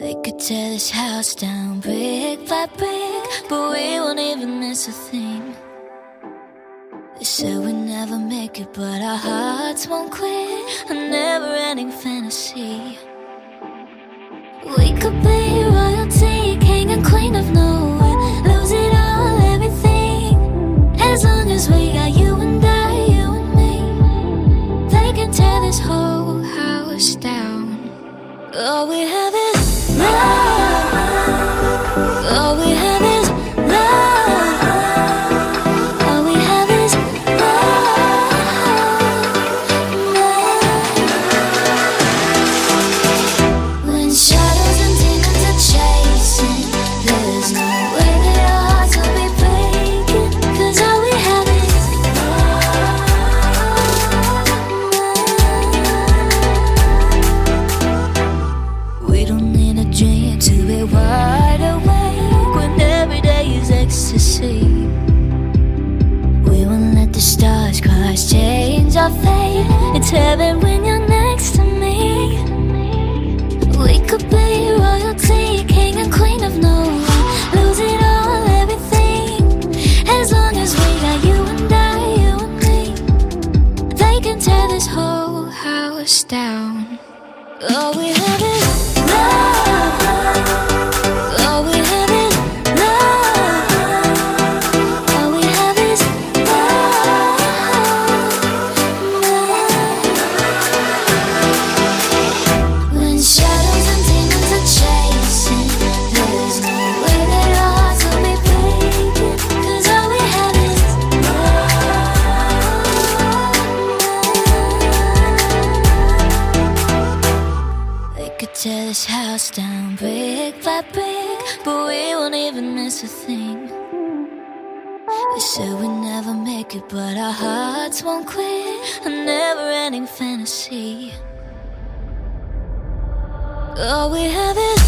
We could tear this house down brick by brick, but we won't even miss a thing. They said we'd never make it, but our hearts won't quit. A never ending fantasy. We could be royalty, king and queen of nowhere. Lose it all, everything. As long as we got you and I, you and me. They can tear this whole house down. All we It's heaven when you're next to me. We could be royalty, king and queen of nowhere. Lose it all, everything. As long as we got you and I, you and me. They can tear this whole house down. All we have is tear this house down brick by brick, but we won't even miss a thing. They said we'd never make it, but our hearts won't quit. A never ending fantasy. All we have is.